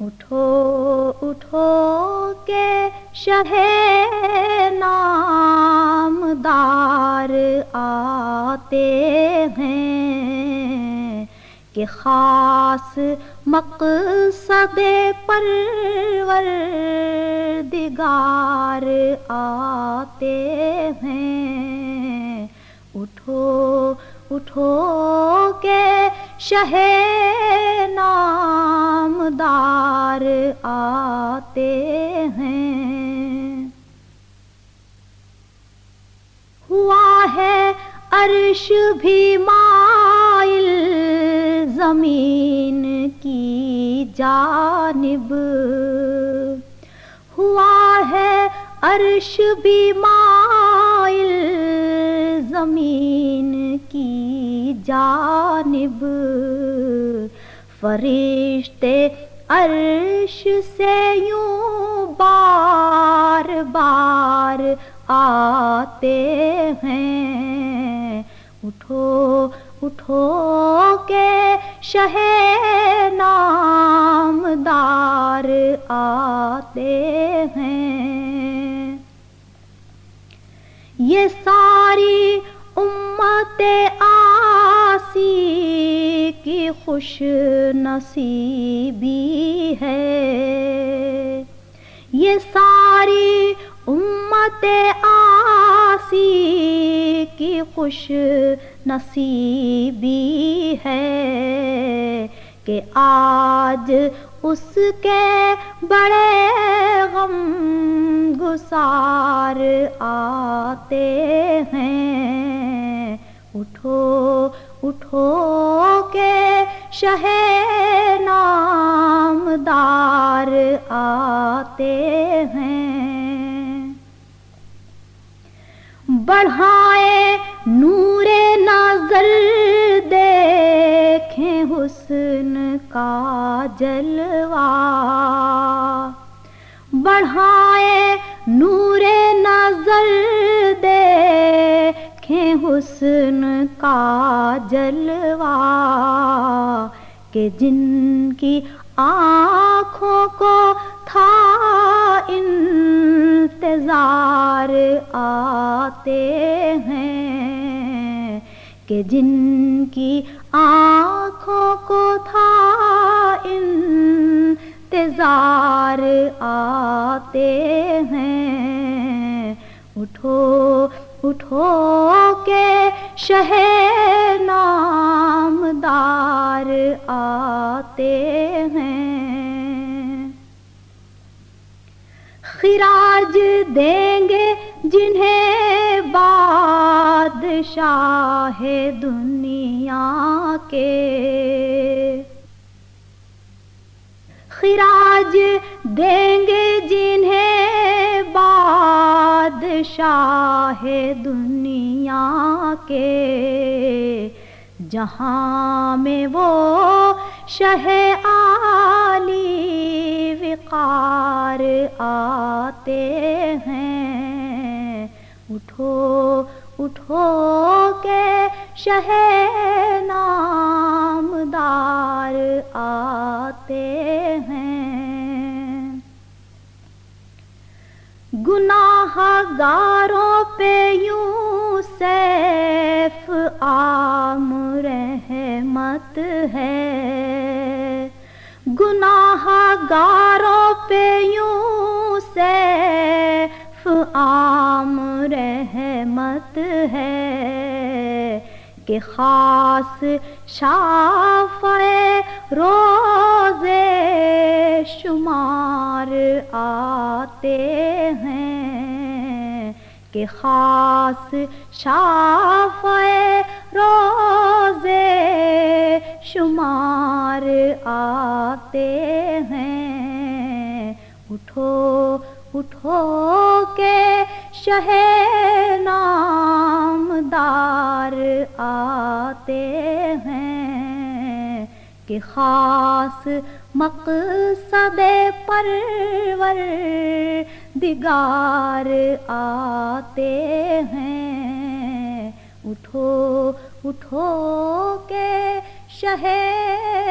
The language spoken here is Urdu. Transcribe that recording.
اٹھو اٹھو کے شہ نامدار آتے ہیں کہ خاص مقصد پرور دگار آتے ہیں۔ اٹھو اٹھو کے شہ آتے ہیں۔ ہوا ہے عرش بھی مائل زمین کی جانب۔ ہوا ہے عرش بھی مائل زمین کی جانب۔ فرشتے عرش سے یوں بار بار آتے ہیں۔ اٹھو اٹھو کے شہ نامدار آتے ہیں۔ یہ ساری امت خوش نصیبی ہے۔ یہ ساری امت آسی کی خوش نصیبی ہے کہ آج اس کے بڑے غم گسار آتے ہیں۔ اٹھو اٹھو شہ نامدار آتے ہیں۔ بڑھائے نور نظر دیکھیں حسن کا جلوہ۔ بڑھائے نور نظر دیکھیں حسن کا جلوہ۔ کہ جن کی آنکھوں کو تھا انتظار آتے ہیں کہ جن کی آنکھوں کو تھا انتظار آتے ہیں اٹھو اٹھو کے شہ نامدار آتے ہیں۔ خراج دیں گے جنہیں بادشاہ دنیا کے۔ خراج دیں گے جنہیں بادشاہ دنیا کے، جہاں میں وہ شہ عالی وقار آتے ہیں۔ اٹھو اٹھو کے شہ نامدار آتے ہیں۔ گناہ گاروں پہ یوں سیف عام رحمت ہے۔ گناہ گاروں پہ یوں سیف عام رحمت ہے۔ کہ خاص شافع روزے شمار آتے ہیں۔ کہ خاص شافع روزے شمار آتے ہیں۔ اٹھو اٹھو کے شہ نامدار آتے ہیں کہ خاص مقصد پرور دگار آتے ہیں اٹھو اٹھو کے شہر